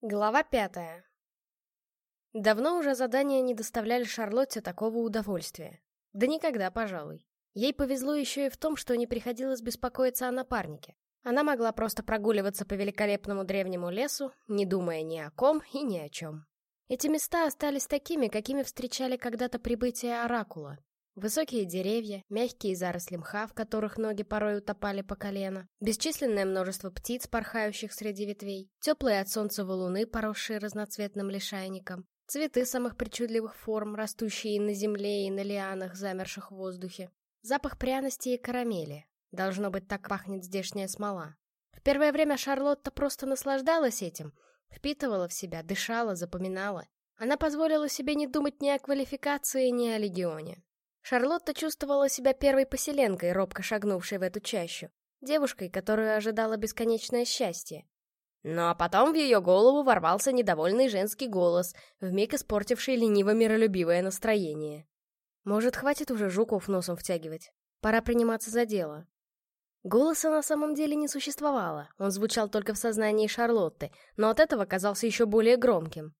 Глава пятая. Давно уже задания не доставляли Шарлотте такого удовольствия. Да никогда, пожалуй. Ей повезло еще и в том, что не приходилось беспокоиться о напарнике. Она могла просто прогуливаться по великолепному древнему лесу, не думая ни о ком и ни о чем. Эти места остались такими, какими встречали когда-то прибытие Оракула. Высокие деревья, мягкие заросли мха, в которых ноги порой утопали по колено, бесчисленное множество птиц, порхающих среди ветвей, теплые от солнца валуны, поросшие разноцветным лишайником, цветы самых причудливых форм, растущие и на земле, и на лианах, замерших в воздухе, запах пряности и карамели. Должно быть, так пахнет здешняя смола. В первое время Шарлотта просто наслаждалась этим, впитывала в себя, дышала, запоминала. Она позволила себе не думать ни о квалификации, ни о легионе. Шарлотта чувствовала себя первой поселенкой, робко шагнувшей в эту чащу, девушкой, которую ожидала бесконечное счастье. Ну а потом в ее голову ворвался недовольный женский голос, вмиг испортивший лениво-миролюбивое настроение. Может, хватит уже жуков носом втягивать? Пора приниматься за дело. Голоса на самом деле не существовало, он звучал только в сознании Шарлотты, но от этого казался еще более громким.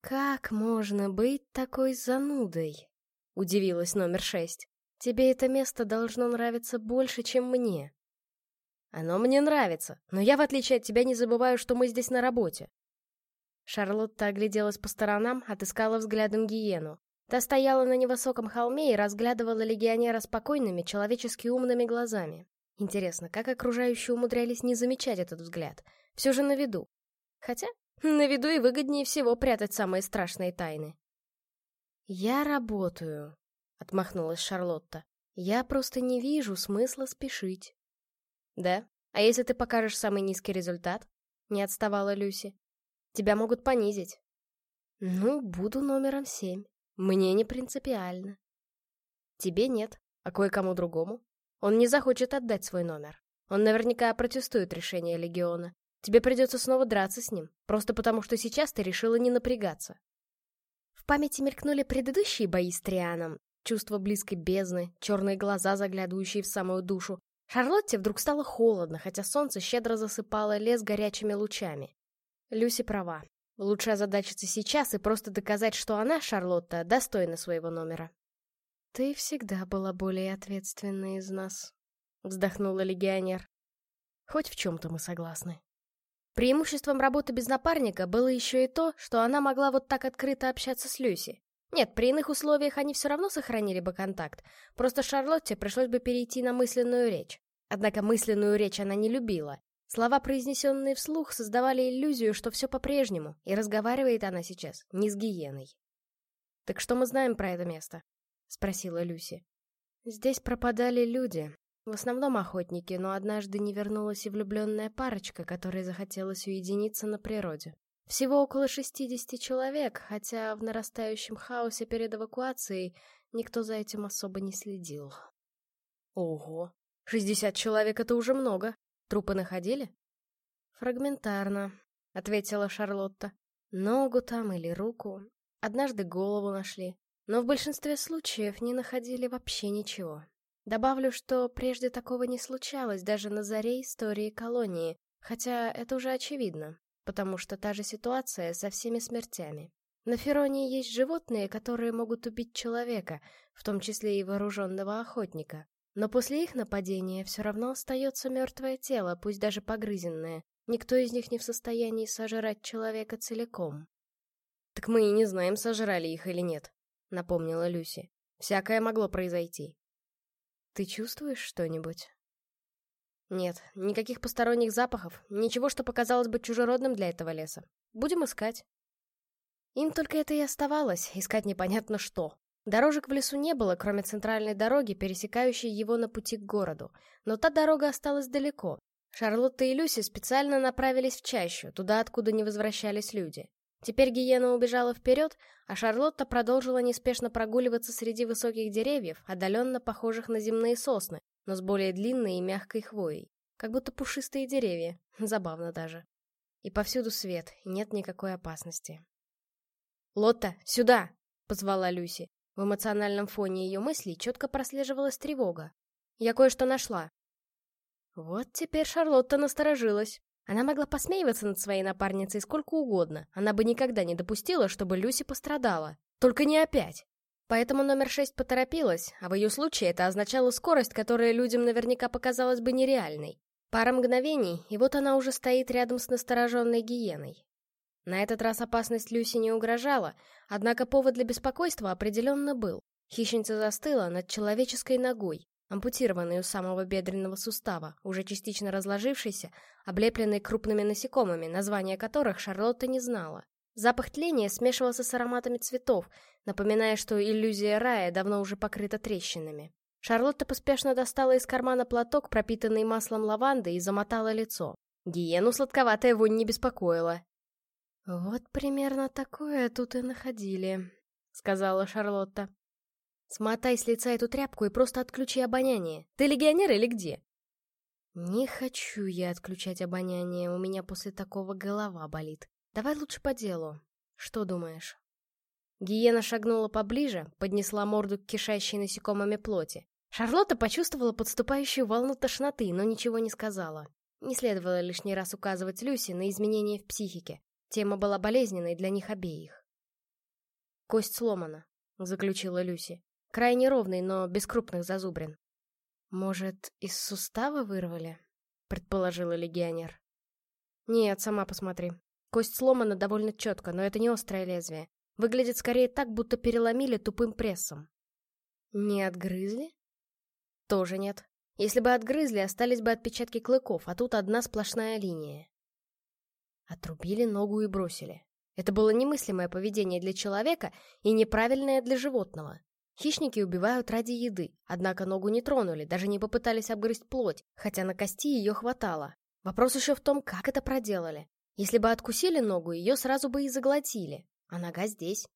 «Как можно быть такой занудой?» — удивилась номер шесть. «Тебе это место должно нравиться больше, чем мне». «Оно мне нравится, но я, в отличие от тебя, не забываю, что мы здесь на работе». Шарлотта огляделась по сторонам, отыскала взглядом гиену. Та стояла на невысоком холме и разглядывала легионера спокойными, человечески умными глазами. Интересно, как окружающие умудрялись не замечать этот взгляд? Все же на виду. Хотя, на виду и выгоднее всего прятать самые страшные тайны. «Я работаю», — отмахнулась Шарлотта. «Я просто не вижу смысла спешить». «Да? А если ты покажешь самый низкий результат?» — не отставала Люси. «Тебя могут понизить». «Ну, буду номером семь. Мне не принципиально». «Тебе нет, а кое-кому другому. Он не захочет отдать свой номер. Он наверняка протестует решение Легиона. Тебе придется снова драться с ним, просто потому что сейчас ты решила не напрягаться». В памяти мелькнули предыдущие бои с Трианом. Чувство близкой бездны, черные глаза, заглядывающие в самую душу. Шарлотте вдруг стало холодно, хотя солнце щедро засыпало лес горячими лучами. Люси права. Лучше озадачиться сейчас и просто доказать, что она, Шарлотта, достойна своего номера. «Ты всегда была более ответственной из нас», — вздохнула легионер. «Хоть в чем-то мы согласны». Преимуществом работы без напарника было еще и то, что она могла вот так открыто общаться с Люси. Нет, при иных условиях они все равно сохранили бы контакт, просто Шарлотте пришлось бы перейти на мысленную речь. Однако мысленную речь она не любила. Слова, произнесенные вслух, создавали иллюзию, что все по-прежнему, и разговаривает она сейчас не с гиеной. «Так что мы знаем про это место?» — спросила Люси. «Здесь пропадали люди, в основном охотники, но однажды не вернулась и влюбленная парочка, которой захотелось уединиться на природе. Всего около 60 человек, хотя в нарастающем хаосе перед эвакуацией никто за этим особо не следил. Ого, 60 человек — это уже много. Трупы находили? Фрагментарно, — ответила Шарлотта. Ногу там или руку. Однажды голову нашли. Но в большинстве случаев не находили вообще ничего. Добавлю, что прежде такого не случалось даже на заре истории колонии, хотя это уже очевидно, потому что та же ситуация со всеми смертями. На Феронии есть животные, которые могут убить человека, в том числе и вооруженного охотника. Но после их нападения все равно остается мертвое тело, пусть даже погрызенное. Никто из них не в состоянии сожрать человека целиком. «Так мы и не знаем, сожрали их или нет», — напомнила Люси. «Всякое могло произойти». Ты чувствуешь что-нибудь? Нет, никаких посторонних запахов, ничего, что показалось бы чужеродным для этого леса. Будем искать. Им только это и оставалось, искать непонятно что. Дорожек в лесу не было, кроме центральной дороги, пересекающей его на пути к городу. Но та дорога осталась далеко. Шарлотта и Люси специально направились в чащу, туда, откуда не возвращались люди. Теперь Гиена убежала вперед, а Шарлотта продолжила неспешно прогуливаться среди высоких деревьев, отдаленно похожих на земные сосны, но с более длинной и мягкой хвоей. Как будто пушистые деревья. Забавно даже. И повсюду свет, и нет никакой опасности. «Лотта, сюда!» — позвала Люси. В эмоциональном фоне ее мыслей четко прослеживалась тревога. «Я кое-что нашла». Вот теперь Шарлотта насторожилась. Она могла посмеиваться над своей напарницей сколько угодно, она бы никогда не допустила, чтобы Люси пострадала. Только не опять. Поэтому номер шесть поторопилась, а в ее случае это означало скорость, которая людям наверняка показалась бы нереальной. Пара мгновений, и вот она уже стоит рядом с настороженной гиеной. На этот раз опасность Люси не угрожала, однако повод для беспокойства определенно был. Хищница застыла над человеческой ногой, ампутированной у самого бедренного сустава, уже частично разложившейся, облепленной крупными насекомыми, названия которых Шарлотта не знала. Запах тления смешивался с ароматами цветов, напоминая, что иллюзия рая давно уже покрыта трещинами. Шарлотта поспешно достала из кармана платок, пропитанный маслом лаванды, и замотала лицо. Гиену сладковатая вонь не беспокоила. «Вот примерно такое тут и находили», — сказала Шарлотта. «Смотай с лица эту тряпку и просто отключи обоняние. Ты легионер или где?» «Не хочу я отключать обоняние, у меня после такого голова болит. Давай лучше по делу. Что думаешь?» Гиена шагнула поближе, поднесла морду к кишащей насекомыми плоти. Шарлотта почувствовала подступающую волну тошноты, но ничего не сказала. Не следовало лишний раз указывать Люси на изменения в психике. Тема была болезненной для них обеих. «Кость сломана», — заключила Люси. «Крайне ровный, но без крупных зазубрин». «Может, из сустава вырвали?» — предположила легионер. «Нет, сама посмотри. Кость сломана довольно четко, но это не острое лезвие. Выглядит скорее так, будто переломили тупым прессом. Не отгрызли? Тоже нет. Если бы отгрызли, остались бы отпечатки клыков, а тут одна сплошная линия. Отрубили ногу и бросили. Это было немыслимое поведение для человека и неправильное для животного. Хищники убивают ради еды, однако ногу не тронули, даже не попытались обгрызть плоть, хотя на кости ее хватало. Вопрос еще в том, как это проделали. Если бы откусили ногу, ее сразу бы и заглотили, а нога здесь.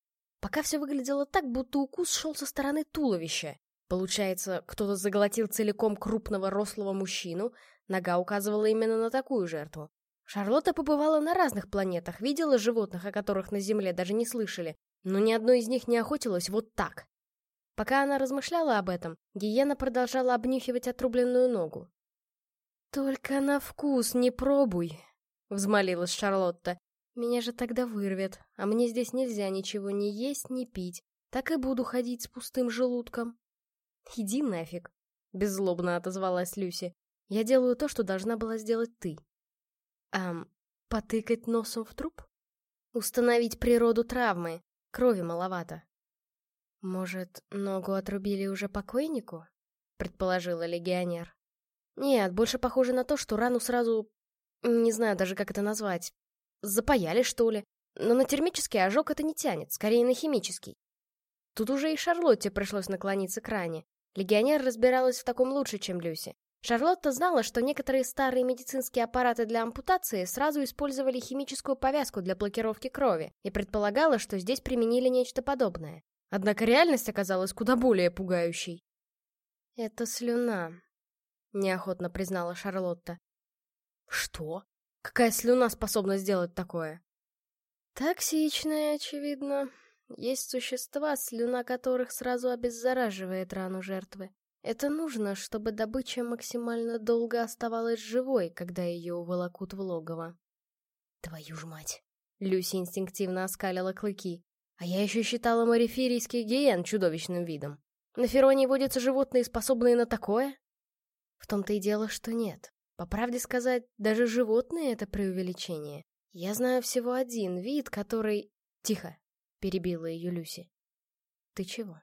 Пока все выглядело так, будто укус шел со стороны туловища. Получается, кто-то заглотил целиком крупного рослого мужчину, нога указывала именно на такую жертву. Шарлотта побывала на разных планетах, видела животных, о которых на Земле даже не слышали, но ни одно из них не охотилось вот так. Пока она размышляла об этом, гиена продолжала обнюхивать отрубленную ногу. «Только на вкус не пробуй», — взмолилась Шарлотта. «Меня же тогда вырвет, а мне здесь нельзя ничего ни есть, ни пить. Так и буду ходить с пустым желудком». «Иди нафиг», — беззлобно отозвалась Люси. «Я делаю то, что должна была сделать ты». «Ам, потыкать носом в труп?» «Установить природу травмы. Крови маловато». «Может, ногу отрубили уже покойнику?» — предположила легионер. «Нет, больше похоже на то, что рану сразу не знаю даже, как это назвать. Запаяли, что ли? Но на термический ожог это не тянет, скорее на химический. Тут уже и Шарлотте пришлось наклониться к ране. Легионер разбиралась в таком лучше, чем Люси. Шарлотта знала, что некоторые старые медицинские аппараты для ампутации сразу использовали химическую повязку для блокировки крови и предполагала, что здесь применили нечто подобное. Однако реальность оказалась куда более пугающей. «Это слюна», — неохотно признала Шарлотта. Что? Какая слюна способна сделать такое? Токсичная, очевидно. Есть существа, слюна которых сразу обеззараживает рану жертвы. Это нужно, чтобы добыча максимально долго оставалась живой, когда ее уволокут в логово. Твою ж мать. Люси инстинктивно оскалила клыки. А я еще считала мориферийских гиен чудовищным видом. На Фероне водятся животные, способные на такое? В том-то и дело, что нет. По правде сказать, даже животные — это преувеличение. Я знаю всего один вид, который... Тихо, перебила ее Люси. Ты чего?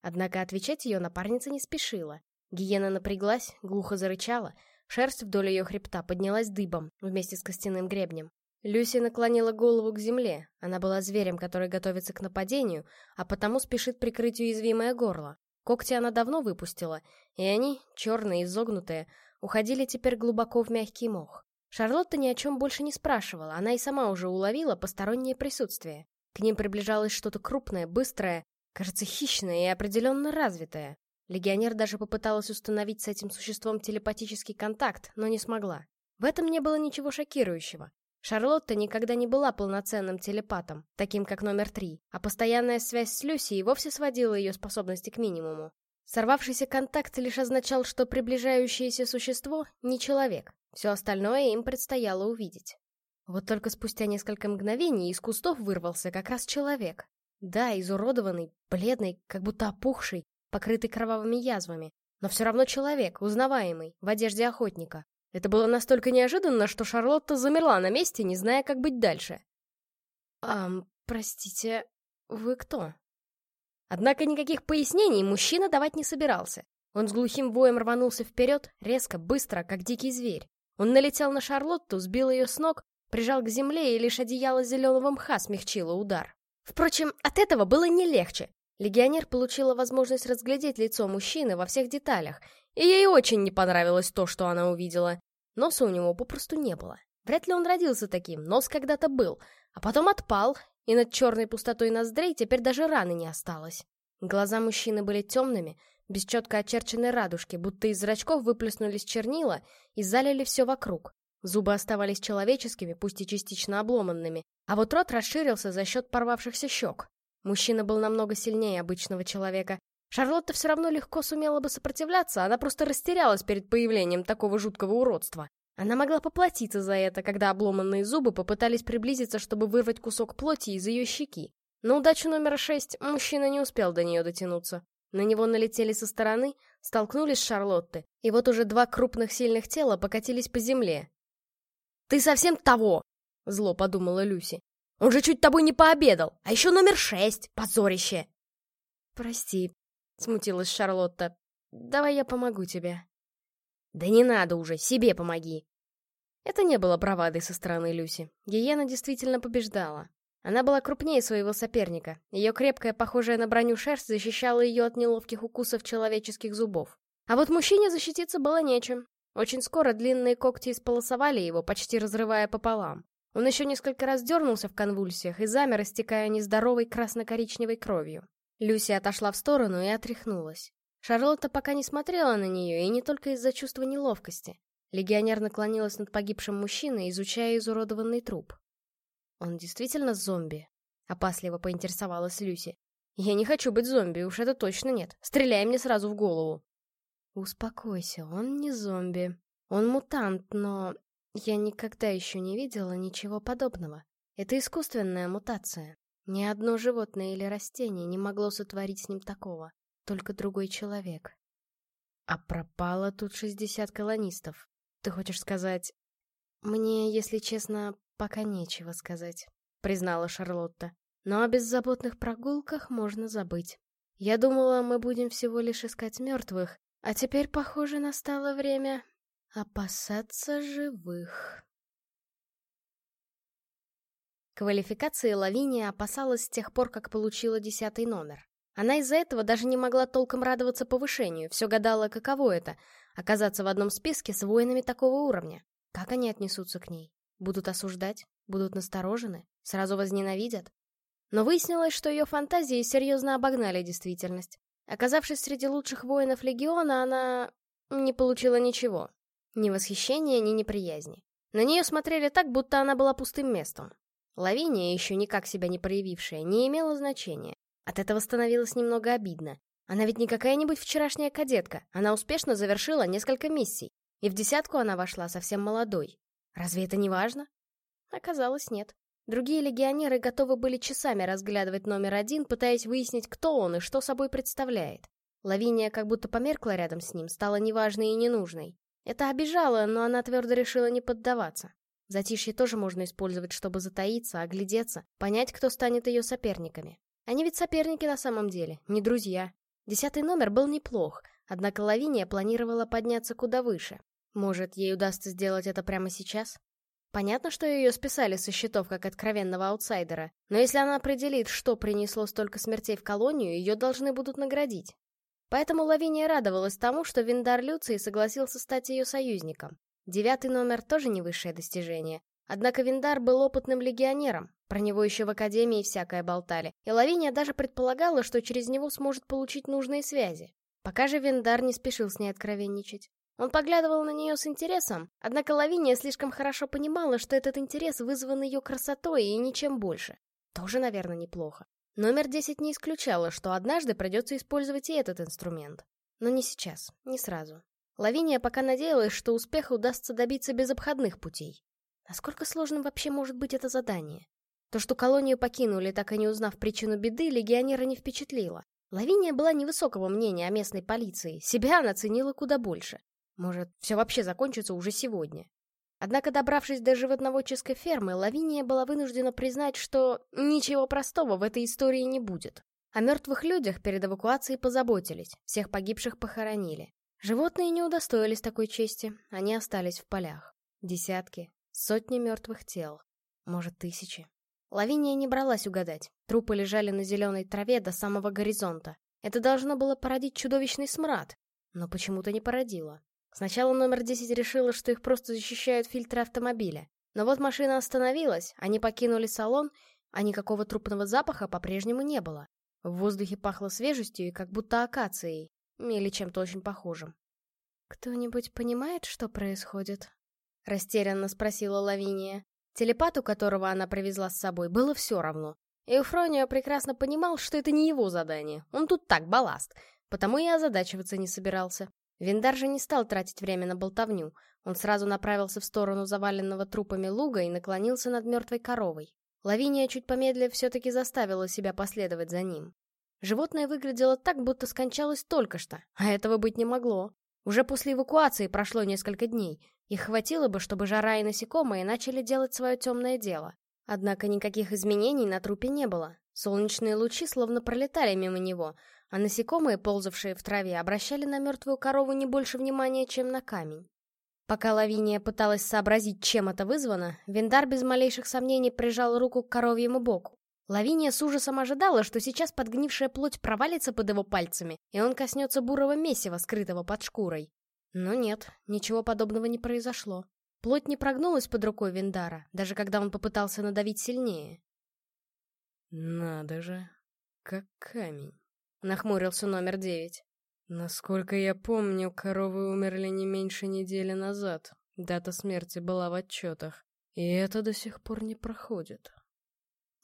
Однако отвечать ее напарница не спешила. Гиена напряглась, глухо зарычала, шерсть вдоль ее хребта поднялась дыбом вместе с костяным гребнем. Люси наклонила голову к земле. Она была зверем, который готовится к нападению, а потому спешит прикрыть уязвимое горло. Когти она давно выпустила, и они, черные, изогнутые, уходили теперь глубоко в мягкий мох. Шарлотта ни о чем больше не спрашивала, она и сама уже уловила постороннее присутствие. К ним приближалось что-то крупное, быстрое, кажется, хищное и определенно развитое. Легионер даже попыталась установить с этим существом телепатический контакт, но не смогла. В этом не было ничего шокирующего. Шарлотта никогда не была полноценным телепатом, таким как номер три, а постоянная связь с Люси и вовсе сводила ее способности к минимуму. Сорвавшийся контакт лишь означал, что приближающееся существо не человек. Все остальное им предстояло увидеть. Вот только спустя несколько мгновений из кустов вырвался как раз человек. Да, изуродованный, бледный, как будто опухший, покрытый кровавыми язвами, но все равно человек, узнаваемый, в одежде охотника. Это было настолько неожиданно, что Шарлотта замерла на месте, не зная, как быть дальше. «Ам, простите, вы кто?» Однако никаких пояснений мужчина давать не собирался. Он с глухим воем рванулся вперед, резко, быстро, как дикий зверь. Он налетел на Шарлотту, сбил ее с ног, прижал к земле, и лишь одеяло зеленого мха смягчило удар. Впрочем, от этого было не легче. Легионер получила возможность разглядеть лицо мужчины во всех деталях, и ей очень не понравилось то, что она увидела. Носа у него попросту не было. Вряд ли он родился таким, нос когда-то был, а потом отпал, и над черной пустотой ноздрей теперь даже раны не осталось. Глаза мужчины были темными, без четко очерченной радужки, будто из зрачков выплеснулись чернила и залили все вокруг. Зубы оставались человеческими, пусть и частично обломанными, а вот рот расширился за счет порвавшихся щек. Мужчина был намного сильнее обычного человека. Шарлотта все равно легко сумела бы сопротивляться, она просто растерялась перед появлением такого жуткого уродства. Она могла поплатиться за это, когда обломанные зубы попытались приблизиться, чтобы вырвать кусок плоти из ее щеки. На удачу номер шесть мужчина не успел до нее дотянуться. На него налетели со стороны, столкнулись с Шарлотты, и вот уже два крупных сильных тела покатились по земле. «Ты совсем того!» — зло подумала Люси. «Он же чуть тобой не пообедал, а еще номер шесть, позорище!» «Прости», — смутилась Шарлотта. «Давай я помогу тебе». «Да не надо уже, себе помоги!» Это не было бравадой со стороны Люси. Гиена действительно побеждала. Она была крупнее своего соперника. Ее крепкая, похожая на броню шерсть защищала ее от неловких укусов человеческих зубов. А вот мужчине защититься было нечем. Очень скоро длинные когти исполосовали его, почти разрывая пополам. Он еще несколько раз дернулся в конвульсиях и замер, истекая нездоровой красно-коричневой кровью. Люси отошла в сторону и отряхнулась. Шарлотта пока не смотрела на нее, и не только из-за чувства неловкости. Легионер наклонилась над погибшим мужчиной, изучая изуродованный труп. «Он действительно зомби?» — опасливо поинтересовалась Люси. «Я не хочу быть зомби, уж это точно нет. Стреляй мне сразу в голову». «Успокойся, он не зомби. Он мутант, но я никогда еще не видела ничего подобного. Это искусственная мутация. Ни одно животное или растение не могло сотворить с ним такого. Только другой человек. А пропало тут 60 колонистов. Ты хочешь сказать... Мне, если честно, пока нечего сказать, признала Шарлотта. Но о беззаботных прогулках можно забыть. Я думала, мы будем всего лишь искать мертвых, а теперь, похоже, настало время опасаться живых. Квалификации Лавиния опасалась с тех пор, как получила десятый номер. Она из-за этого даже не могла толком радоваться повышению, все гадала, каково это — оказаться в одном списке с воинами такого уровня. Как они отнесутся к ней? Будут осуждать? Будут насторожены? Сразу возненавидят? Но выяснилось, что ее фантазии серьезно обогнали действительность. Оказавшись среди лучших воинов Легиона, она не получила ничего. Ни восхищения, ни неприязни. На нее смотрели так, будто она была пустым местом. Лавиния, еще никак себя не проявившая, не имела значения. От этого становилось немного обидно. Она ведь не какая-нибудь вчерашняя кадетка, она успешно завершила несколько миссий. И в десятку она вошла совсем молодой. Разве это не важно? Оказалось, нет. Другие легионеры готовы были часами разглядывать номер один, пытаясь выяснить, кто он и что собой представляет. Лавиния как будто померкла рядом с ним, стала неважной и ненужной. Это обижало, но она твердо решила не поддаваться. Затишье тоже можно использовать, чтобы затаиться, оглядеться, понять, кто станет ее соперниками. Они ведь соперники на самом деле, не друзья. Десятый номер был неплох, однако Лавиния планировала подняться куда выше. Может, ей удастся сделать это прямо сейчас? Понятно, что ее списали со счетов как откровенного аутсайдера, но если она определит, что принесло столько смертей в колонию, ее должны будут наградить. Поэтому Лавиния радовалась тому, что Виндар Люций согласился стать ее союзником. Девятый номер тоже не высшее достижение. Однако Виндар был опытным легионером, про него еще в Академии всякое болтали, и Лавиния даже предполагала, что через него сможет получить нужные связи. Пока же Виндар не спешил с ней откровенничать. Он поглядывал на нее с интересом, однако Лавиния слишком хорошо понимала, что этот интерес вызван ее красотой и ничем больше. Тоже, наверное, неплохо. Номер 10 не исключала, что однажды придется использовать и этот инструмент. Но не сейчас, не сразу. Лавиния пока надеялась, что успеха удастся добиться без обходных путей. Насколько сложным вообще может быть это задание? То, что колонию покинули, так и не узнав причину беды, легионера не впечатлило. Лавиния была невысокого мнения о местной полиции, себя она ценила куда больше. Может, все вообще закончится уже сегодня. Однако, добравшись до животноводческой фермы, Лавиния была вынуждена признать, что ничего простого в этой истории не будет. О мертвых людях перед эвакуацией позаботились, всех погибших похоронили. Животные не удостоились такой чести, они остались в полях. Десятки, сотни мертвых тел, может, тысячи. Лавиния не бралась угадать. Трупы лежали на зеленой траве до самого горизонта. Это должно было породить чудовищный смрад, но почему-то не породило. Сначала номер 10 решила, что их просто защищают фильтры автомобиля. Но вот машина остановилась, они покинули салон, а никакого трупного запаха по-прежнему не было. В воздухе пахло свежестью и как будто акацией. Или чем-то очень похожим. «Кто-нибудь понимает, что происходит?» Растерянно спросила Лавиния. Телепату, которого она привезла с собой, было все равно. Эуфронио прекрасно понимал, что это не его задание. Он тут так, балласт. Потому и озадачиваться не собирался. Виндар же не стал тратить время на болтовню. Он сразу направился в сторону заваленного трупами луга и наклонился над мертвой коровой. Лавиния, чуть помедлив, все-таки заставила себя последовать за ним. Животное выглядело так, будто скончалось только что, а этого быть не могло. Уже после эвакуации прошло несколько дней. Их хватило бы, чтобы жара и насекомые начали делать свое темное дело. Однако никаких изменений на трупе не было. Солнечные лучи словно пролетали мимо него, а насекомые, ползавшие в траве, обращали на мертвую корову не больше внимания, чем на камень. Пока Лавиния пыталась сообразить, чем это вызвано, Виндар без малейших сомнений прижал руку к коровьему боку. Лавиния с ужасом ожидала, что сейчас подгнившая плоть провалится под его пальцами, и он коснется бурого месива, скрытого под шкурой. Но нет, ничего подобного не произошло. Плоть не прогнулась под рукой Виндара, даже когда он попытался надавить сильнее. «Надо же, как камень», — нахмурился номер девять. Насколько я помню, коровы умерли не меньше недели назад. Дата смерти была в отчетах. И это до сих пор не проходит.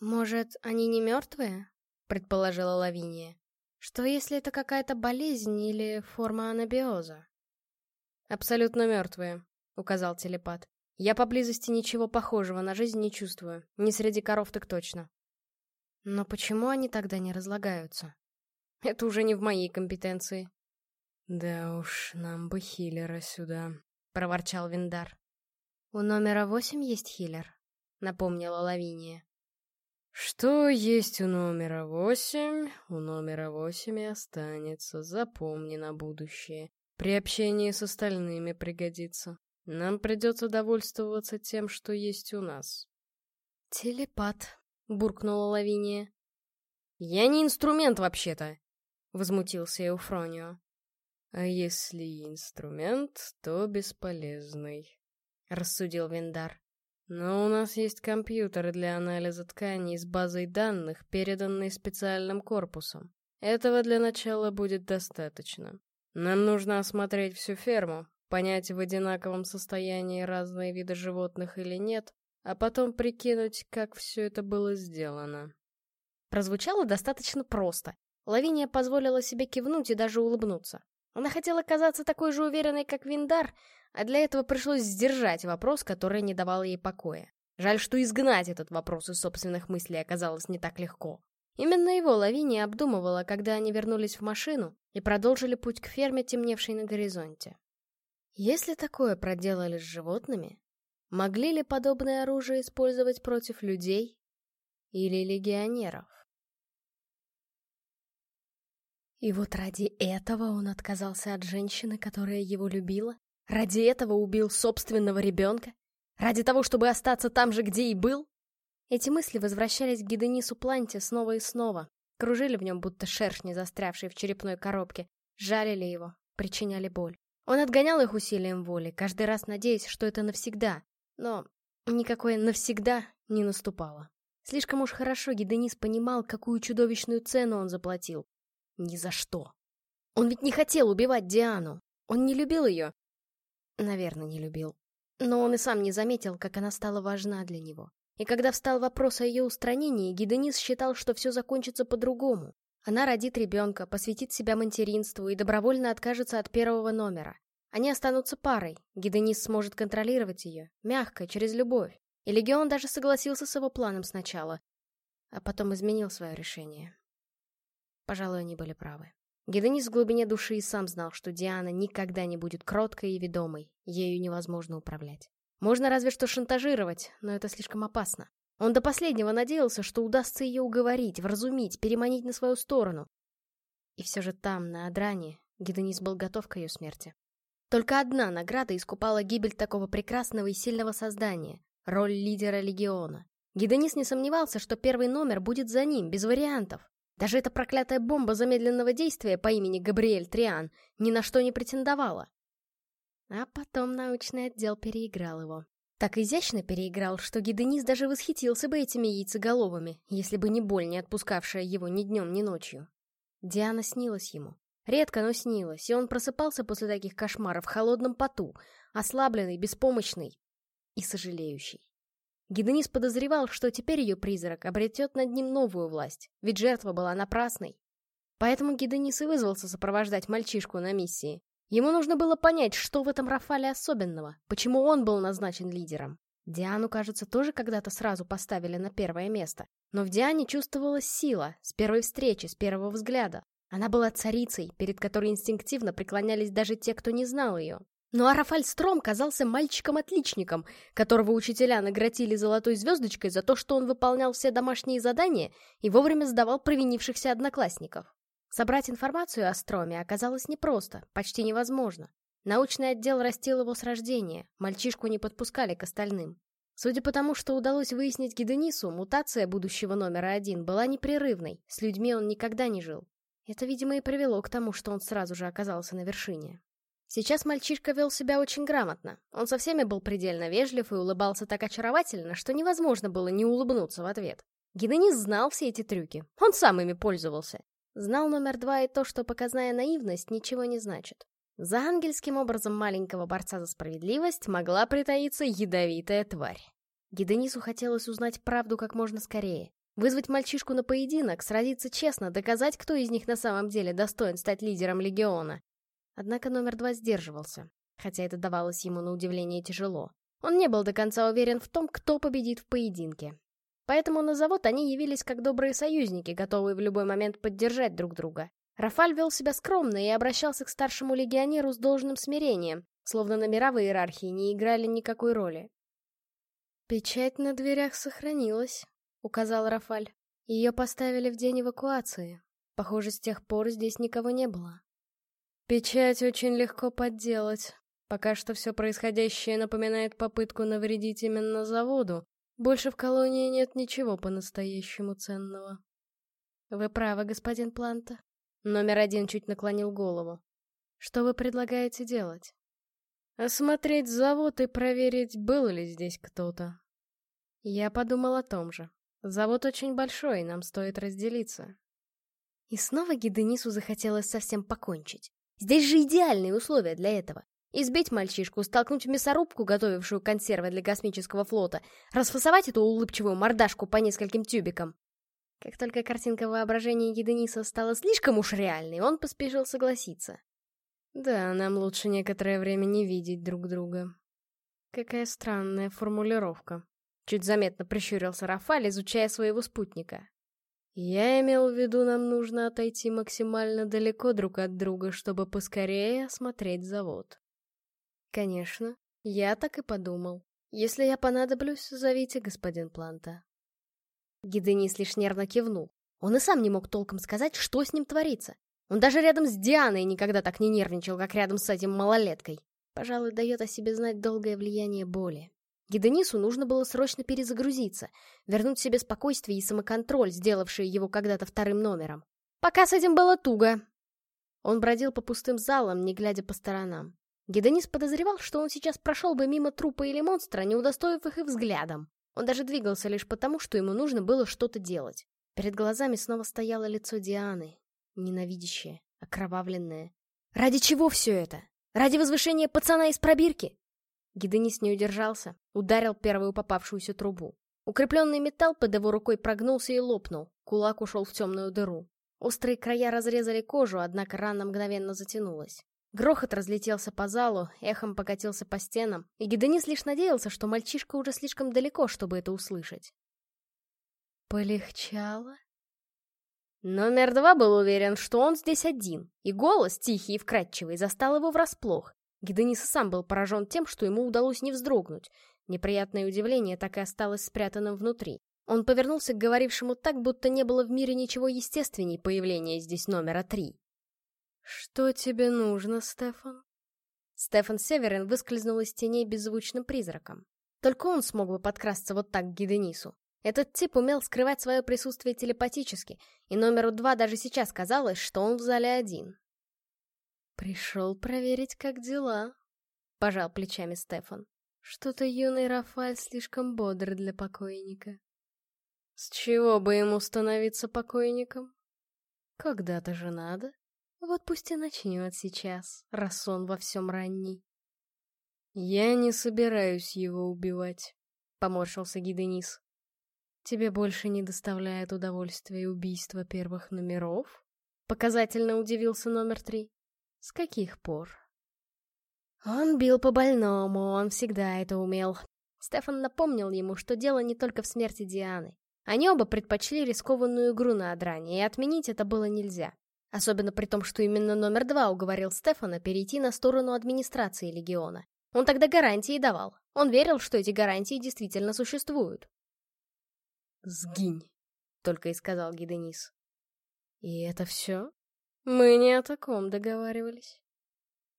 «Может, они не мертвые?» — предположила Лавиния. «Что, если это какая-то болезнь или форма анабиоза?» «Абсолютно мертвые», — указал телепат. «Я поблизости ничего похожего на жизнь не чувствую. Не среди коров так точно». «Но почему они тогда не разлагаются?» «Это уже не в моей компетенции», «Да уж, нам бы хиллера сюда», — проворчал Виндар. «У номера восемь есть хиллер», — напомнила Лавиния. «Что есть у номера восемь, у номера восемь и останется, запомни на будущее. При общении с остальными пригодится. Нам придется довольствоваться тем, что есть у нас». «Телепат», — буркнула Лавиния. «Я не инструмент вообще-то», — возмутился Эуфронио. «А если инструмент, то бесполезный», — рассудил Виндар. «Но у нас есть компьютер для анализа тканей с базой данных, переданной специальным корпусом. Этого для начала будет достаточно. Нам нужно осмотреть всю ферму, понять в одинаковом состоянии разные виды животных или нет, а потом прикинуть, как все это было сделано». Прозвучало достаточно просто. Лавиния позволила себе кивнуть и даже улыбнуться. Она хотела казаться такой же уверенной, как Виндар, а для этого пришлось сдержать вопрос, который не давал ей покоя. Жаль, что изгнать этот вопрос из собственных мыслей оказалось не так легко. Именно его Лавиния обдумывала, когда они вернулись в машину и продолжили путь к ферме, темневшей на горизонте. Если такое проделали с животными, могли ли подобное оружие использовать против людей или легионеров? И вот ради этого он отказался от женщины, которая его любила? Ради этого убил собственного ребенка? Ради того, чтобы остаться там же, где и был? Эти мысли возвращались к Гиденису Планте снова и снова, кружили в нем, будто шершни, застрявшие в черепной коробке, жалили его, причиняли боль. Он отгонял их усилием воли, каждый раз надеясь, что это навсегда, но никакое «навсегда» не наступало. Слишком уж хорошо Гиденис понимал, какую чудовищную цену он заплатил, ни за что. Он ведь не хотел убивать Диану. Он не любил ее. Наверное, не любил. Но он и сам не заметил, как она стала важна для него. И когда встал вопрос о ее устранении, Гиденис считал, что все закончится по-другому. Она родит ребенка, посвятит себя материнству и добровольно откажется от первого номера. Они останутся парой, Гиденис сможет контролировать ее, мягко, через любовь. И Легион даже согласился с его планом сначала, а потом изменил свое решение. Пожалуй, они были правы. Геденис в глубине души и сам знал, что Диана никогда не будет кроткой и ведомой, ею невозможно управлять. Можно разве что шантажировать, но это слишком опасно. Он до последнего надеялся, что удастся ее уговорить, вразумить, переманить на свою сторону. И все же там, на Адране, Геденис был готов к ее смерти. Только одна награда искупала гибель такого прекрасного и сильного создания — роль лидера Легиона. Геденис не сомневался, что первый номер будет за ним, без вариантов. Даже эта проклятая бомба замедленного действия по имени Габриэль Триан ни на что не претендовала. А потом научный отдел переиграл его. Так изящно переиграл, что Гиденис даже восхитился бы этими яйцеголовыми, если бы не боль, не отпускавшая его ни днем, ни ночью. Диана снилась ему. Редко, но снилась, и он просыпался после таких кошмаров в холодном поту, ослабленный, беспомощный и сожалеющий. Геденис подозревал, что теперь ее призрак обретет над ним новую власть, ведь жертва была напрасной. Поэтому Геденис и вызвался сопровождать мальчишку на миссии. Ему нужно было понять, что в этом Рафале особенного, почему он был назначен лидером. Диану, кажется, тоже когда-то сразу поставили на первое место. Но в Диане чувствовалась сила, с первой встречи, с первого взгляда. Она была царицей, перед которой инстинктивно преклонялись даже те, кто не знал ее. Ну а Рафаль Стром казался мальчиком-отличником, которого учителя наградили золотой звездочкой за то, что он выполнял все домашние задания и вовремя сдавал провинившихся одноклассников. Собрать информацию о Строме оказалось непросто, почти невозможно. Научный отдел растил его с рождения, мальчишку не подпускали к остальным. Судя по тому, что удалось выяснить Гиденису, мутация будущего номера один была непрерывной, с людьми он никогда не жил. Это, видимо, и привело к тому, что он сразу же оказался на вершине. Сейчас мальчишка вел себя очень грамотно. Он со всеми был предельно вежлив и улыбался так очаровательно, что невозможно было не улыбнуться в ответ. Гиденис знал все эти трюки. Он сам ими пользовался. Знал номер два и то, что показная наивность ничего не значит. За ангельским образом маленького борца за справедливость могла притаиться ядовитая тварь. Гиденису хотелось узнать правду как можно скорее. Вызвать мальчишку на поединок, сразиться честно, доказать, кто из них на самом деле достоин стать лидером Легиона. Однако номер два сдерживался, хотя это давалось ему на удивление тяжело. Он не был до конца уверен в том, кто победит в поединке. Поэтому на завод они явились как добрые союзники, готовые в любой момент поддержать друг друга. Рафаль вел себя скромно и обращался к старшему легионеру с должным смирением, словно номера в иерархии не играли никакой роли. «Печать на дверях сохранилась», — указал Рафаль. «Ее поставили в день эвакуации. Похоже, с тех пор здесь никого не было». Печать очень легко подделать. Пока что все происходящее напоминает попытку навредить именно заводу. Больше в колонии нет ничего по-настоящему ценного. Вы правы, господин Планта. Номер один чуть наклонил голову. Что вы предлагаете делать? Осмотреть завод и проверить, был ли здесь кто-то. Я подумал о том же. Завод очень большой, нам стоит разделиться. И снова Гиденису захотелось совсем покончить. Здесь же идеальные условия для этого. Избить мальчишку, столкнуть в мясорубку, готовившую консервы для космического флота, расфасовать эту улыбчивую мордашку по нескольким тюбикам. Как только картинка воображения Едениса стала слишком уж реальной, он поспешил согласиться. Да, нам лучше некоторое время не видеть друг друга. Какая странная формулировка. Чуть заметно прищурился Рафаль, изучая своего спутника. Я имел в виду, нам нужно отойти максимально далеко друг от друга, чтобы поскорее осмотреть завод. Конечно, я так и подумал. Если я понадоблюсь, зовите господин Планта. Гиденис лишь нервно кивнул. Он и сам не мог толком сказать, что с ним творится. Он даже рядом с Дианой никогда так не нервничал, как рядом с этим малолеткой. Пожалуй, дает о себе знать долгое влияние боли. Геденису нужно было срочно перезагрузиться, вернуть себе спокойствие и самоконтроль, сделавшие его когда-то вторым номером. Пока с этим было туго. Он бродил по пустым залам, не глядя по сторонам. Геденис подозревал, что он сейчас прошел бы мимо трупа или монстра, не удостоив их и взглядом. Он даже двигался лишь потому, что ему нужно было что-то делать. Перед глазами снова стояло лицо Дианы, ненавидящее, окровавленное. Ради чего все это? Ради возвышения пацана из пробирки? Гиденис не удержался, ударил первую попавшуюся трубу. Укрепленный металл под его рукой прогнулся и лопнул, кулак ушел в темную дыру. Острые края разрезали кожу, однако рана мгновенно затянулась. Грохот разлетелся по залу, эхом покатился по стенам, и Геденис лишь надеялся, что мальчишка уже слишком далеко, чтобы это услышать. Полегчало? Номер два был уверен, что он здесь один, и голос, тихий и вкрадчивый, застал его врасплох. Геденис сам был поражен тем, что ему удалось не вздрогнуть. Неприятное удивление так и осталось спрятанным внутри. Он повернулся к говорившему так, будто не было в мире ничего естественней появления здесь номера три. «Что тебе нужно, Стефан?» Стефан Северин выскользнул из теней беззвучным призраком. Только он смог бы подкрасться вот так к Гиденису. Этот тип умел скрывать свое присутствие телепатически, и номеру два даже сейчас казалось, что он в зале один. «Пришел проверить, как дела», — пожал плечами Стефан. «Что-то юный Рафаль слишком бодр для покойника». «С чего бы ему становиться покойником?» «Когда-то же надо. Вот пусть и начнет сейчас, раз он во всем ранний». «Я не собираюсь его убивать», — поморщился Гиденис. Тебе больше не доставляет удовольствия убийство первых номеров? Показательно удивился номер три. С каких пор? Он бил по больному, он всегда это умел. Стефан напомнил ему, что дело не только в смерти Дианы. Они оба предпочли рискованную игру на Адране, и отменить это было нельзя. Особенно при том, что именно номер два уговорил Стефана перейти на сторону администрации Легиона. Он тогда гарантии давал. Он верил, что эти гарантии действительно существуют. «Сгинь», — только и сказал Гиденис. «И это все? Мы не о таком договаривались.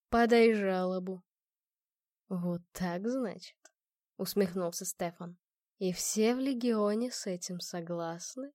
Подай жалобу». «Вот так, значит?» — усмехнулся Стефан. «И все в Легионе с этим согласны?»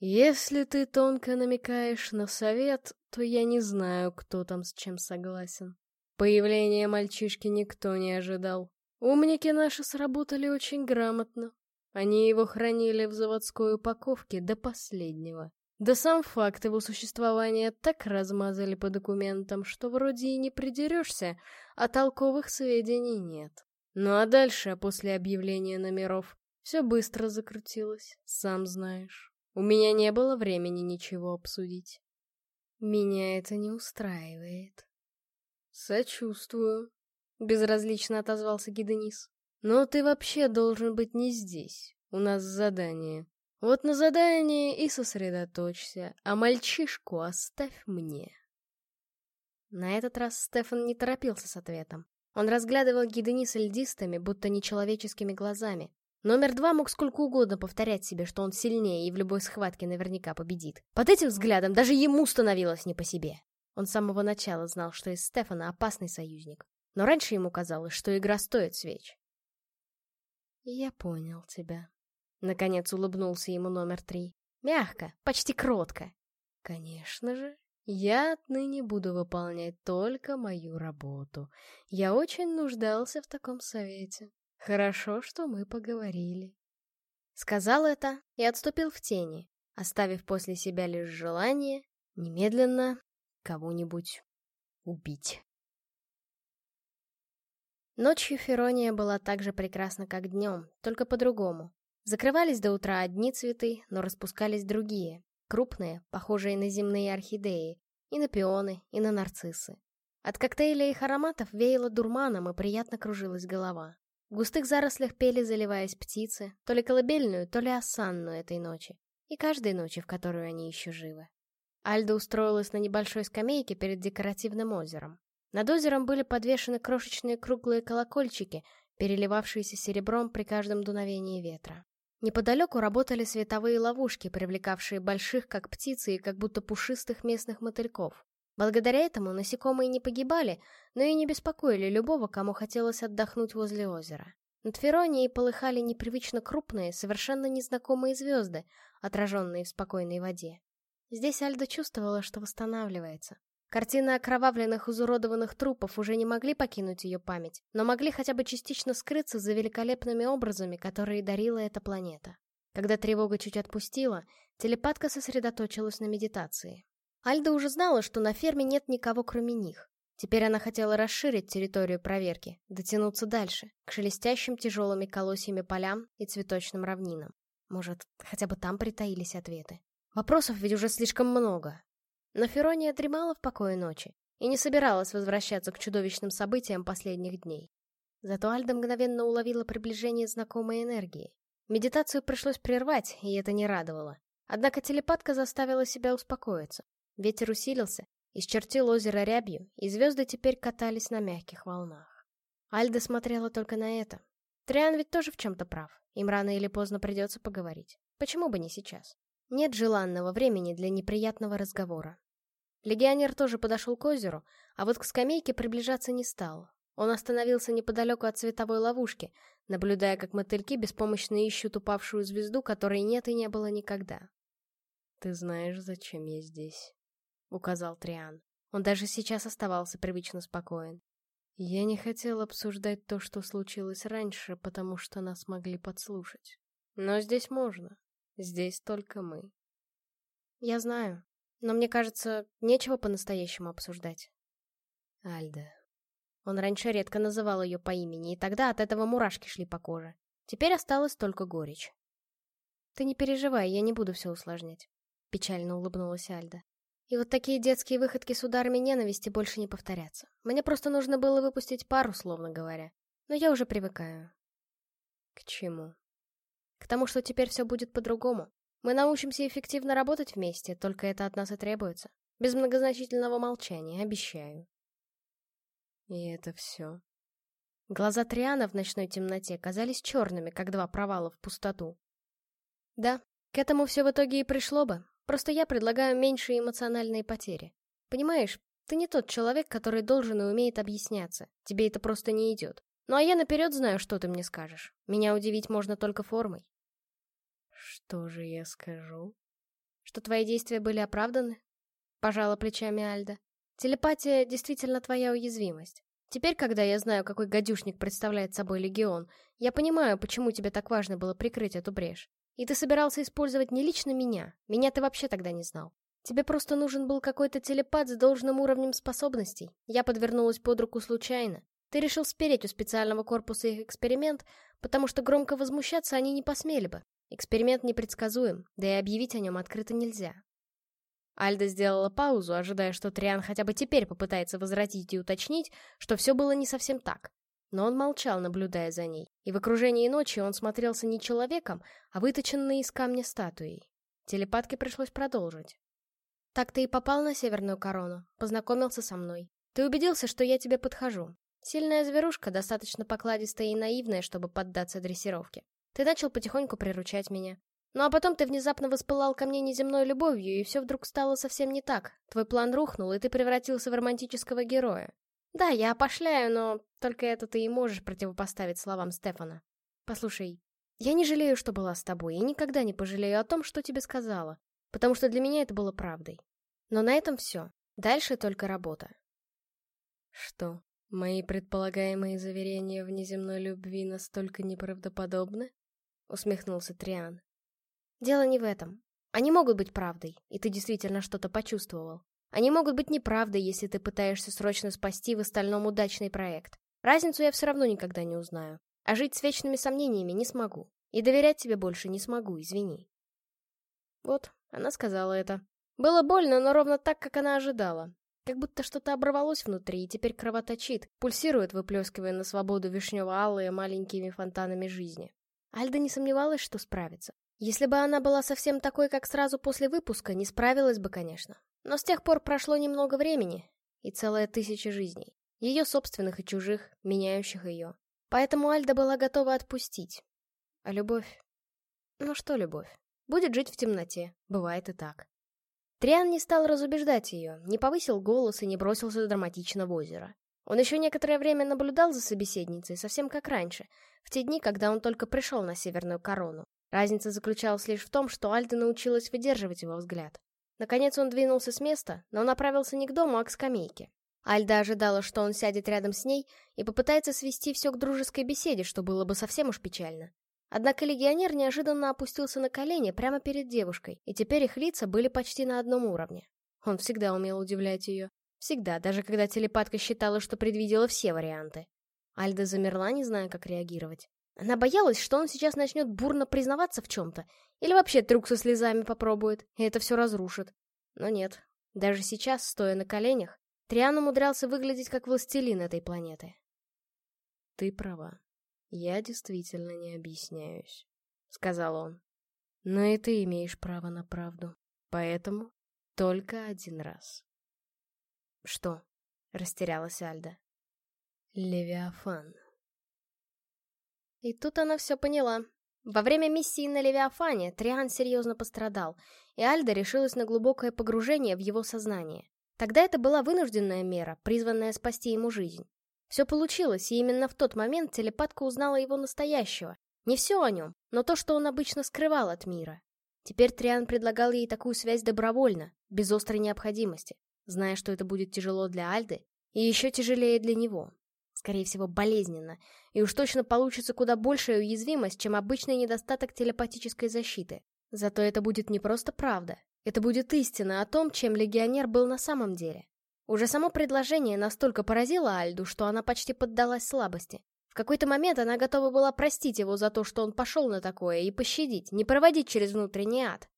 «Если ты тонко намекаешь на совет, то я не знаю, кто там с чем согласен. Появление мальчишки никто не ожидал. Умники наши сработали очень грамотно. Они его хранили в заводской упаковке до последнего. Да сам факт его существования так размазали по документам, что вроде и не придерешься, а толковых сведений нет. Ну а дальше, после объявления номеров, все быстро закрутилось, сам знаешь. У меня не было времени ничего обсудить. Меня это не устраивает. Сочувствую, безразлично отозвался Гиденис. Но ты вообще должен быть не здесь. У нас задание. Вот на задание и сосредоточься, а мальчишку оставь мне. На этот раз Стефан не торопился с ответом. Он разглядывал Гидениса льдистыми, будто нечеловеческими глазами. Номер два мог сколько угодно повторять себе, что он сильнее и в любой схватке наверняка победит. Под этим взглядом даже ему становилось не по себе. Он с самого начала знал, что из Стефана опасный союзник. Но раньше ему казалось, что игра стоит свеч. «Я понял тебя». Наконец улыбнулся ему номер три. Мягко, почти кротко. «Конечно же, я отныне буду выполнять только мою работу. Я очень нуждался в таком совете. Хорошо, что мы поговорили». Сказал это и отступил в тени, оставив после себя лишь желание немедленно кого-нибудь убить. Ночью Ферония была так же прекрасна, как днем, только по-другому. Закрывались до утра одни цветы, но распускались другие, крупные, похожие на земные орхидеи, и на пионы, и на нарциссы. От коктейля их ароматов веяло дурманом и приятно кружилась голова. В густых зарослях пели, заливаясь птицы, то ли колыбельную, то ли осанную этой ночи, и каждой ночи, в которую они еще живы. Альда устроилась на небольшой скамейке перед декоративным озером. Над озером были подвешены крошечные круглые колокольчики, переливавшиеся серебром при каждом дуновении ветра. Неподалеку работали световые ловушки, привлекавшие больших, как птицы, и как будто пушистых местных мотыльков. Благодаря этому насекомые не погибали, но и не беспокоили любого, кому хотелось отдохнуть возле озера. Над Феронией полыхали непривычно крупные, совершенно незнакомые звезды, отраженные в спокойной воде. Здесь Альда чувствовала, что восстанавливается. Картины окровавленных, изуродованных трупов уже не могли покинуть ее память, но могли хотя бы частично скрыться за великолепными образами, которые дарила эта планета. Когда тревога чуть отпустила, телепатка сосредоточилась на медитации. Альда уже знала, что на ферме нет никого, кроме них. Теперь она хотела расширить территорию проверки, дотянуться дальше, к шелестящим тяжелыми колосьями полям и цветочным равнинам. Может, хотя бы там притаились ответы. Вопросов ведь уже слишком много, но Ферония дремала в покое ночи, и не собиралась возвращаться к чудовищным событиям последних дней. Зато Альда мгновенно уловила приближение знакомой энергии. Медитацию пришлось прервать, и это не радовало. Однако телепатка заставила себя успокоиться. Ветер усилился, исчертил озеро рябью, и звезды теперь катались на мягких волнах. Альда смотрела только на это. Триан ведь тоже в чем-то прав. Им рано или поздно придется поговорить. Почему бы не сейчас? Нет желанного времени для неприятного разговора. Легионер тоже подошел к озеру, а вот к скамейке приближаться не стал. Он остановился неподалеку от световой ловушки, наблюдая, как мотыльки беспомощно ищут упавшую звезду, которой нет и не было никогда. «Ты знаешь, зачем я здесь?» — указал Триан. Он даже сейчас оставался привычно спокоен. «Я не хотел обсуждать то, что случилось раньше, потому что нас могли подслушать. Но здесь можно. Здесь только мы». «Я знаю. Но мне кажется, нечего по-настоящему обсуждать». «Альда». Он раньше редко называл ее по имени, и тогда от этого мурашки шли по коже. Теперь осталась только горечь. «Ты не переживай, я не буду все усложнять», — печально улыбнулась Альда. И вот такие детские выходки с ударами ненависти больше не повторятся. Мне просто нужно было выпустить пару, словно говоря. Но я уже привыкаю. К чему? К тому, что теперь все будет по-другому. Мы научимся эффективно работать вместе, только это от нас и требуется. Без многозначительного молчания, обещаю. И это все. Глаза Триана в ночной темноте казались черными, как два провала в пустоту. Да, к этому все в итоге и пришло бы, Просто я предлагаю меньшие эмоциональные потери. Понимаешь, ты не тот человек, который должен и умеет объясняться. Тебе это просто не идет. Ну а я наперед знаю, что ты мне скажешь. Меня удивить можно только формой. Что же я скажу? Что твои действия были оправданы? Пожала плечами Альда. Телепатия действительно твоя уязвимость. Теперь, когда я знаю, какой гадюшник представляет собой Легион, я понимаю, почему тебе так важно было прикрыть эту брешь. И ты собирался использовать не лично меня. Меня ты вообще тогда не знал. Тебе просто нужен был какой-то телепат с должным уровнем способностей. Я подвернулась под руку случайно. Ты решил спереть у специального корпуса их эксперимент, потому что громко возмущаться они не посмели бы. Эксперимент непредсказуем, да и объявить о нем открыто нельзя. Альда сделала паузу, ожидая, что Триан хотя бы теперь попытается возвратить и уточнить, что все было не совсем так. Но он молчал, наблюдая за ней, и в окружении ночи он смотрелся не человеком, а выточенной из камня статуей. Телепатке пришлось продолжить. «Так ты и попал на Северную Корону, познакомился со мной. Ты убедился, что я тебе подхожу. Сильная зверушка, достаточно покладистая и наивная, чтобы поддаться дрессировке. Ты начал потихоньку приручать меня. Ну а потом ты внезапно воспылал ко мне неземной любовью, и все вдруг стало совсем не так. Твой план рухнул, и ты превратился в романтического героя. Да, я опошляю, но только это ты и можешь противопоставить словам Стефана. Послушай, я не жалею, что была с тобой, и никогда не пожалею о том, что тебе сказала, потому что для меня это было правдой. Но на этом все. Дальше только работа. Что, мои предполагаемые заверения в неземной любви настолько неправдоподобны? Усмехнулся Триан. Дело не в этом. Они могут быть правдой, и ты действительно что-то почувствовал. Они могут быть неправдой, если ты пытаешься срочно спасти в остальном удачный проект. Разницу я все равно никогда не узнаю. А жить с вечными сомнениями не смогу. И доверять тебе больше не смогу, извини. Вот, она сказала это. Было больно, но ровно так, как она ожидала. Как будто что-то оборвалось внутри и теперь кровоточит, пульсирует, выплескивая на свободу вишнево-алые маленькими фонтанами жизни. Альда не сомневалась, что справится. Если бы она была совсем такой, как сразу после выпуска, не справилась бы, конечно. Но с тех пор прошло немного времени и целая тысяча жизней. Ее собственных и чужих, меняющих ее. Поэтому Альда была готова отпустить. А любовь? Ну что любовь? Будет жить в темноте. Бывает и так. Триан не стал разубеждать ее, не повысил голос и не бросился драматично в озеро. Он еще некоторое время наблюдал за собеседницей, совсем как раньше, в те дни, когда он только пришел на Северную Корону. Разница заключалась лишь в том, что Альда научилась выдерживать его взгляд. Наконец он двинулся с места, но направился не к дому, а к скамейке. Альда ожидала, что он сядет рядом с ней и попытается свести все к дружеской беседе, что было бы совсем уж печально. Однако легионер неожиданно опустился на колени прямо перед девушкой, и теперь их лица были почти на одном уровне. Он всегда умел удивлять ее. Всегда, даже когда телепатка считала, что предвидела все варианты. Альда замерла, не зная, как реагировать. Она боялась, что он сейчас начнет бурно признаваться в чем-то, или вообще трюк со слезами попробует, и это все разрушит. Но нет, даже сейчас, стоя на коленях, Триан умудрялся выглядеть как властелин этой планеты. «Ты права. Я действительно не объясняюсь», — сказал он. «Но и ты имеешь право на правду. Поэтому только один раз». «Что?» — растерялась Альда. «Левиафан». И тут она все поняла. Во время миссии на Левиафане Триан серьезно пострадал, и Альда решилась на глубокое погружение в его сознание. Тогда это была вынужденная мера, призванная спасти ему жизнь. Все получилось, и именно в тот момент телепатка узнала его настоящего. Не все о нем, но то, что он обычно скрывал от мира. Теперь Триан предлагал ей такую связь добровольно, без острой необходимости, зная, что это будет тяжело для Альды и еще тяжелее для него. Скорее всего, болезненно, и уж точно получится куда большая уязвимость, чем обычный недостаток телепатической защиты. Зато это будет не просто правда, это будет истина о том, чем легионер был на самом деле. Уже само предложение настолько поразило Альду, что она почти поддалась слабости. В какой-то момент она готова была простить его за то, что он пошел на такое, и пощадить, не проводить через внутренний ад.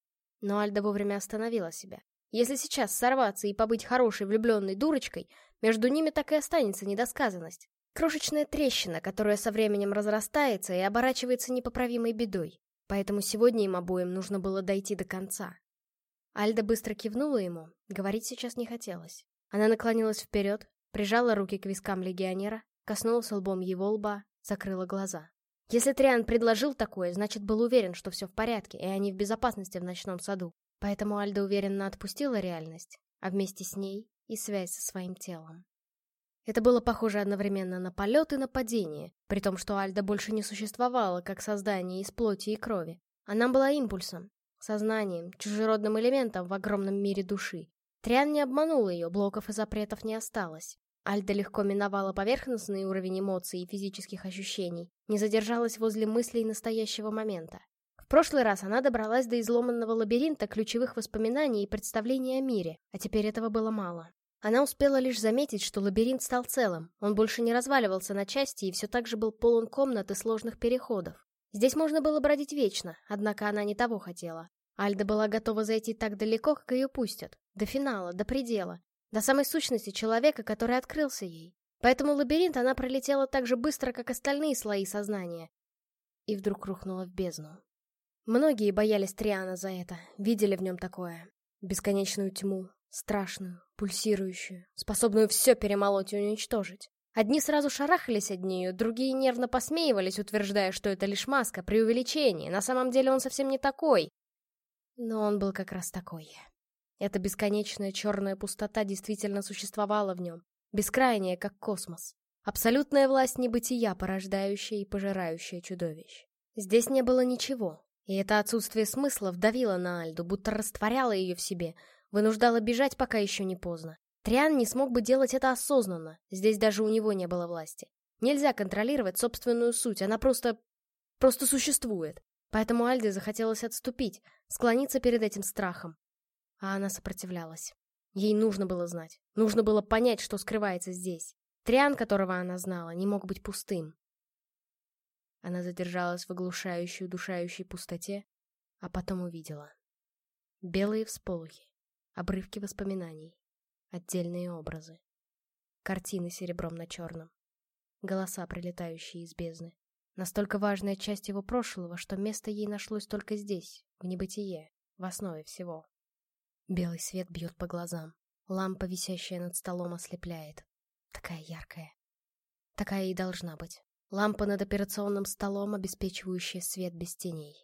Но Альда вовремя остановила себя. Если сейчас сорваться и побыть хорошей влюбленной дурочкой, между ними так и останется недосказанность. Крошечная трещина, которая со временем разрастается и оборачивается непоправимой бедой. Поэтому сегодня им обоим нужно было дойти до конца. Альда быстро кивнула ему, говорить сейчас не хотелось. Она наклонилась вперед, прижала руки к вискам легионера, коснулась лбом его лба, закрыла глаза. Если Триан предложил такое, значит был уверен, что все в порядке, и они в безопасности в ночном саду. Поэтому Альда уверенно отпустила реальность, а вместе с ней и связь со своим телом. Это было похоже одновременно на полет и на падение, при том, что Альда больше не существовала как создание из плоти и крови. Она была импульсом, сознанием, чужеродным элементом в огромном мире души. Триан не обманул ее, блоков и запретов не осталось. Альда легко миновала поверхностный уровень эмоций и физических ощущений, не задержалась возле мыслей настоящего момента. В прошлый раз она добралась до изломанного лабиринта ключевых воспоминаний и представлений о мире, а теперь этого было мало. Она успела лишь заметить, что лабиринт стал целым, он больше не разваливался на части и все так же был полон комнат и сложных переходов. Здесь можно было бродить вечно, однако она не того хотела. Альда была готова зайти так далеко, как ее пустят. До финала, до предела. До самой сущности человека, который открылся ей. Поэтому лабиринт она пролетела так же быстро, как остальные слои сознания. И вдруг рухнула в бездну. Многие боялись Триана за это, видели в нем такое. Бесконечную тьму, Страшную, пульсирующую, способную все перемолоть и уничтожить. Одни сразу шарахались от нее, другие нервно посмеивались, утверждая, что это лишь маска, преувеличение, на самом деле он совсем не такой. Но он был как раз такой. Эта бесконечная черная пустота действительно существовала в нем, бескрайняя, как космос. Абсолютная власть небытия, порождающая и пожирающая чудовищ. Здесь не было ничего, и это отсутствие смысла вдавило на Альду, будто растворяло ее в себе, Вынуждала бежать, пока еще не поздно. Триан не смог бы делать это осознанно, здесь даже у него не было власти. Нельзя контролировать собственную суть, она просто... просто существует. Поэтому Альде захотелось отступить, склониться перед этим страхом. А она сопротивлялась. Ей нужно было знать, нужно было понять, что скрывается здесь. Триан, которого она знала, не мог быть пустым. Она задержалась в оглушающей, удушающей пустоте, а потом увидела. Белые всполохи, Обрывки воспоминаний. Отдельные образы. Картины серебром на черном. Голоса, прилетающие из бездны. Настолько важная часть его прошлого, что место ей нашлось только здесь, в небытие, в основе всего. Белый свет бьет по глазам. Лампа, висящая над столом, ослепляет. Такая яркая. Такая и должна быть. Лампа над операционным столом, обеспечивающая свет без теней.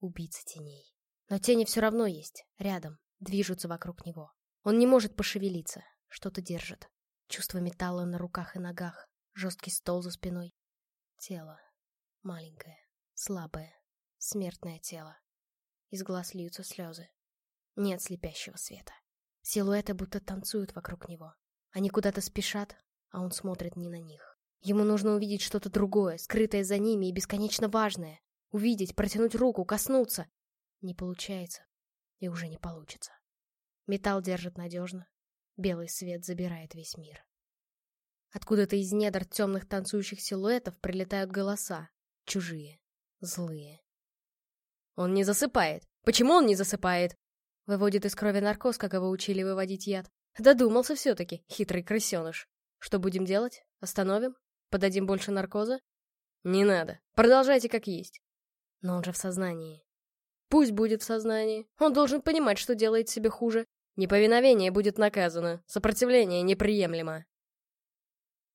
Убийца теней. Но тени все равно есть, рядом, движутся вокруг него. Он не может пошевелиться, что-то держит. Чувство металла на руках и ногах, жесткий стол за спиной. Тело. Маленькое, слабое, смертное тело. Из глаз льются слезы. Нет слепящего света. Силуэты будто танцуют вокруг него. Они куда-то спешат, а он смотрит не на них. Ему нужно увидеть что-то другое, скрытое за ними и бесконечно важное. Увидеть, протянуть руку, коснуться. Не получается, и уже не получится. Металл держит надежно, белый свет забирает весь мир. Откуда-то из недр темных танцующих силуэтов прилетают голоса, чужие, злые. Он не засыпает. Почему он не засыпает? Выводит из крови наркоз, как его учили выводить яд. Додумался все-таки, хитрый крысеныш. Что будем делать? Остановим? Подадим больше наркоза? Не надо. Продолжайте как есть. Но он же в сознании. Пусть будет в сознании. Он должен понимать, что делает себе хуже. Неповиновение будет наказано. Сопротивление неприемлемо.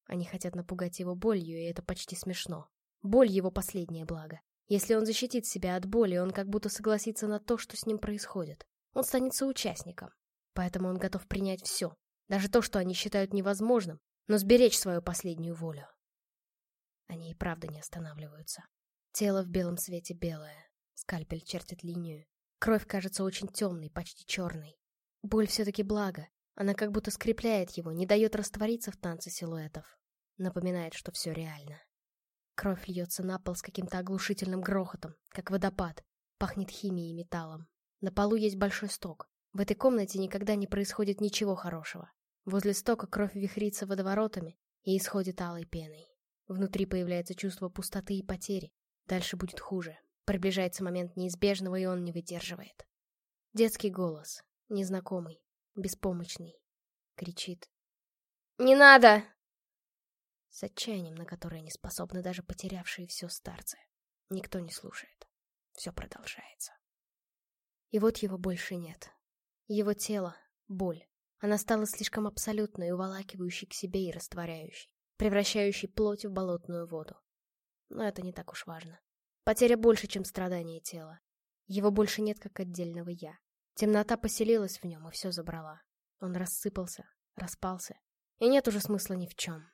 Они хотят напугать его болью, и это почти смешно. Боль — его последнее благо. Если он защитит себя от боли, он как будто согласится на то, что с ним происходит. Он станет соучастником. Поэтому он готов принять все. Даже то, что они считают невозможным, но сберечь свою последнюю волю. Они и правда не останавливаются. Тело в белом свете белое. Скальпель чертит линию. Кровь кажется очень темной, почти черной. Боль все-таки благо. Она как будто скрепляет его, не дает раствориться в танце силуэтов. Напоминает, что все реально. Кровь льется на пол с каким-то оглушительным грохотом, как водопад. Пахнет химией и металлом. На полу есть большой сток. В этой комнате никогда не происходит ничего хорошего. Возле стока кровь вихрится водоворотами и исходит алой пеной. Внутри появляется чувство пустоты и потери. Дальше будет хуже. Приближается момент неизбежного, и он не выдерживает. Детский голос, незнакомый, беспомощный, кричит. «Не надо!» с отчаянием, на которое не способны даже потерявшие все старцы. Никто не слушает. Все продолжается. И вот его больше нет. Его тело — боль. Она стала слишком абсолютной, уволакивающей к себе и растворяющей, превращающей плоть в болотную воду. Но это не так уж важно. Потеря больше, чем страдание тела. Его больше нет как отдельного «я». Темнота поселилась в нем и все забрала. Он рассыпался, распался, и нет уже смысла ни в чем.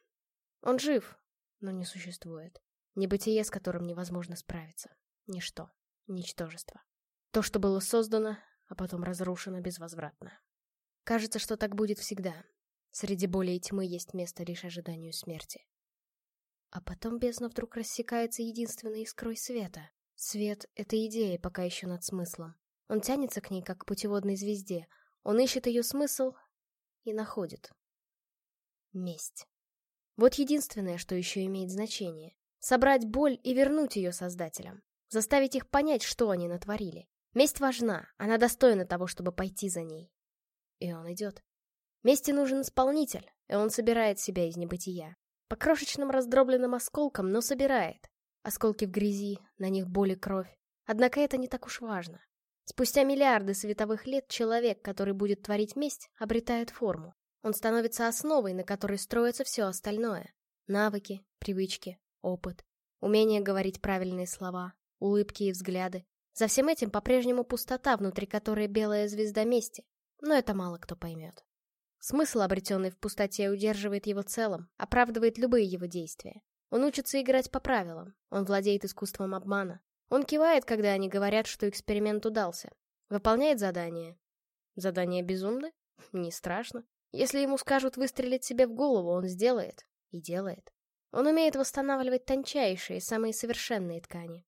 Он жив, но не существует. Небытие, с которым невозможно справиться. Ничто. Ничтожество. То, что было создано, а потом разрушено безвозвратно. Кажется, что так будет всегда. Среди боли и тьмы есть место лишь ожиданию смерти. А потом бездна вдруг рассекается единственной искрой света. Свет — это идея, пока еще над смыслом. Он тянется к ней, как к путеводной звезде. Он ищет ее смысл и находит. Месть. Вот единственное, что еще имеет значение. Собрать боль и вернуть ее создателям. Заставить их понять, что они натворили. Месть важна, она достойна того, чтобы пойти за ней. И он идет. Мести нужен исполнитель, и он собирает себя из небытия. По крошечным раздробленным осколкам, но собирает. Осколки в грязи, на них боль и кровь. Однако это не так уж важно. Спустя миллиарды световых лет человек, который будет творить месть, обретает форму. Он становится основой, на которой строится все остальное. Навыки, привычки, опыт, умение говорить правильные слова, улыбки и взгляды. За всем этим по-прежнему пустота, внутри которой белая звезда мести. Но это мало кто поймет. Смысл, обретенный в пустоте, удерживает его целым, оправдывает любые его действия. Он учится играть по правилам, он владеет искусством обмана. Он кивает, когда они говорят, что эксперимент удался. Выполняет задание. Задание безумны? Не страшно. Если ему скажут выстрелить себе в голову, он сделает. И делает. Он умеет восстанавливать тончайшие, самые совершенные ткани.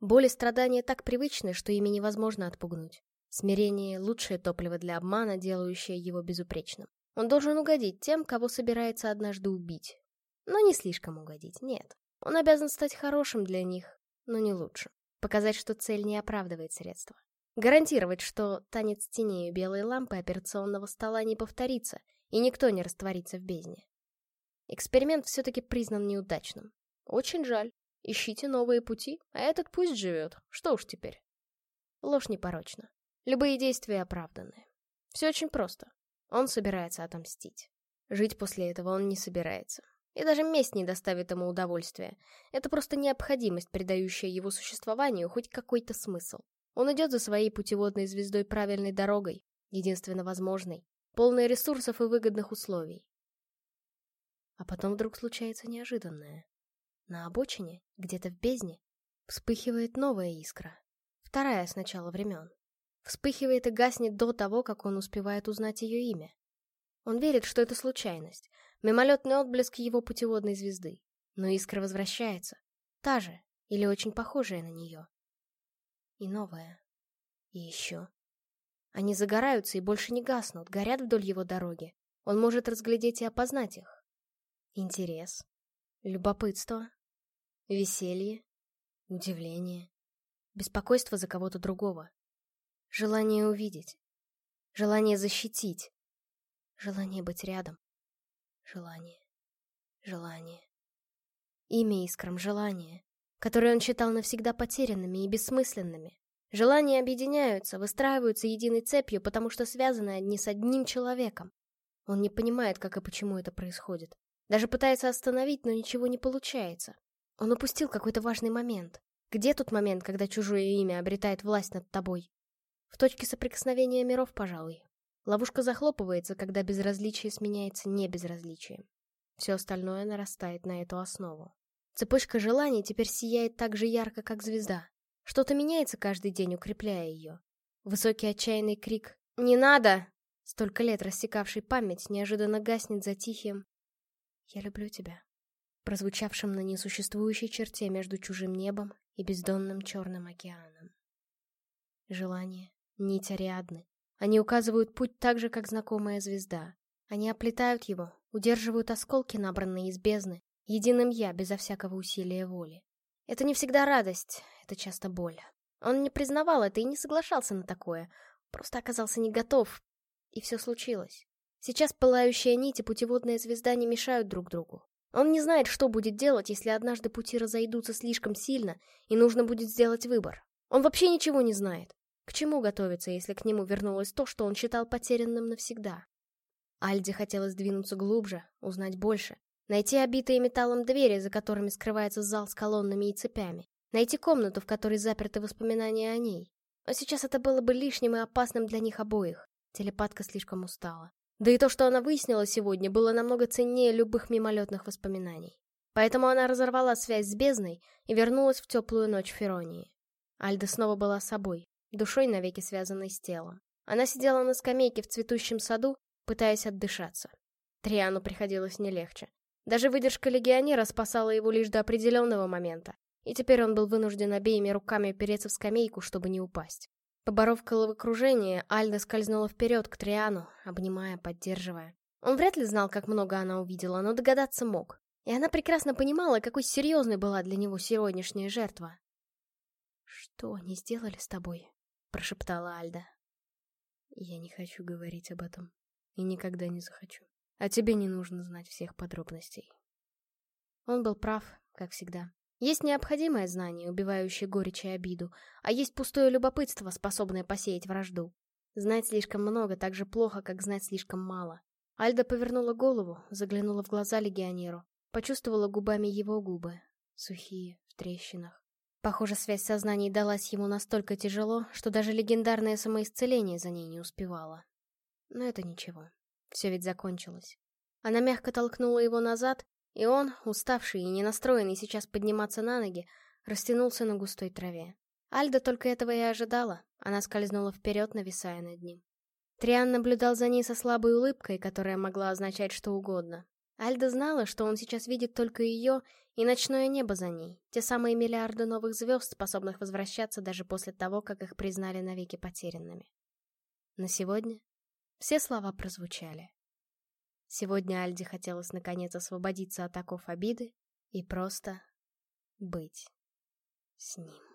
Боль и страдания так привычны, что ими невозможно отпугнуть. Смирение — лучшее топливо для обмана, делающее его безупречным. Он должен угодить тем, кого собирается однажды убить. Но не слишком угодить, нет. Он обязан стать хорошим для них, но не лучшим. Показать, что цель не оправдывает средства. Гарантировать, что танец теней белой лампы операционного стола не повторится, и никто не растворится в бездне. Эксперимент все-таки признан неудачным. Очень жаль. Ищите новые пути, а этот пусть живет. Что уж теперь. Ложь непорочна. Любые действия оправданы. Все очень просто. Он собирается отомстить. Жить после этого он не собирается. И даже месть не доставит ему удовольствия. Это просто необходимость, придающая его существованию хоть какой-то смысл. Он идет за своей путеводной звездой правильной дорогой, единственно возможной, полной ресурсов и выгодных условий. А потом вдруг случается неожиданное. На обочине, где-то в бездне, вспыхивает новая искра. Вторая с начала времен. Вспыхивает и гаснет до того, как он успевает узнать ее имя. Он верит, что это случайность, мимолетный отблеск его путеводной звезды. Но искра возвращается. Та же, или очень похожая на нее. И новое. И еще. Они загораются и больше не гаснут, горят вдоль его дороги. Он может разглядеть и опознать их. Интерес. Любопытство. Веселье. Удивление. Беспокойство за кого-то другого. Желание увидеть. Желание защитить. Желание быть рядом. Желание. Желание. Имя искрам желания, которые он считал навсегда потерянными и бессмысленными. Желания объединяются, выстраиваются единой цепью, потому что связаны одни с одним человеком. Он не понимает, как и почему это происходит. Даже пытается остановить, но ничего не получается. Он упустил какой-то важный момент. Где тот момент, когда чужое имя обретает власть над тобой? В точке соприкосновения миров, пожалуй. Ловушка захлопывается, когда безразличие сменяется небезразличием. Все остальное нарастает на эту основу. Цепочка желаний теперь сияет так же ярко, как звезда. Что-то меняется каждый день, укрепляя ее. Высокий отчаянный крик «Не надо!» столько лет рассекавший память, неожиданно гаснет за тихим «Я люблю тебя», прозвучавшим на несуществующей черте между чужим небом и бездонным черным океаном. Желание, нить Ариадны. Они указывают путь так же, как знакомая звезда. Они оплетают его, удерживают осколки, набранные из бездны, единым «я», безо всякого усилия воли. Это не всегда радость, это часто боль. Он не признавал это и не соглашался на такое, просто оказался не готов, и все случилось. Сейчас пылающая нить и путеводная звезда не мешают друг другу. Он не знает, что будет делать, если однажды пути разойдутся слишком сильно, и нужно будет сделать выбор. Он вообще ничего не знает. К чему готовиться, если к нему вернулось то, что он считал потерянным навсегда? Альде хотелось двинуться глубже, узнать больше, найти обитые металлом двери, за которыми скрывается зал с колоннами и цепями, найти комнату, в которой заперты воспоминания о ней. Но сейчас это было бы лишним и опасным для них обоих. Телепатка слишком устала. Да и то, что она выяснила сегодня, было намного ценнее любых мимолетных воспоминаний. Поэтому она разорвала связь с бездной и вернулась в теплую ночь Феронии. Альда снова была собой, душой навеки связанной с телом. Она сидела на скамейке в цветущем саду, пытаясь отдышаться. Триану приходилось не легче. Даже выдержка легионера спасала его лишь до определенного момента, и теперь он был вынужден обеими руками опереться в скамейку, чтобы не упасть. Поборов головокружение, Альда скользнула вперед к Триану, обнимая, поддерживая. Он вряд ли знал, как много она увидела, но догадаться мог. И она прекрасно понимала, какой серьезной была для него сегодняшняя жертва. «Что они сделали с тобой?» — прошептала Альда. «Я не хочу говорить об этом. И никогда не захочу. А тебе не нужно знать всех подробностей». Он был прав, как всегда. Есть необходимое знание, убивающее горечь и обиду, а есть пустое любопытство, способное посеять вражду. Знать слишком много так же плохо, как знать слишком мало. Альда повернула голову, заглянула в глаза легионеру, почувствовала губами его губы, сухие, в трещинах. Похоже, связь сознаний далась ему настолько тяжело, что даже легендарное самоисцеление за ней не успевало. Но это ничего. Все ведь закончилось. Она мягко толкнула его назад, и он, уставший и не настроенный сейчас подниматься на ноги, растянулся на густой траве. Альда только этого и ожидала, она скользнула вперед, нависая над ним. Триан наблюдал за ней со слабой улыбкой, которая могла означать что угодно. Альда знала, что он сейчас видит только ее и ночное небо за ней, те самые миллиарды новых звезд, способных возвращаться даже после того, как их признали навеки потерянными. На сегодня все слова прозвучали. Сегодня Альде хотелось наконец освободиться от оков обиды и просто быть с ним.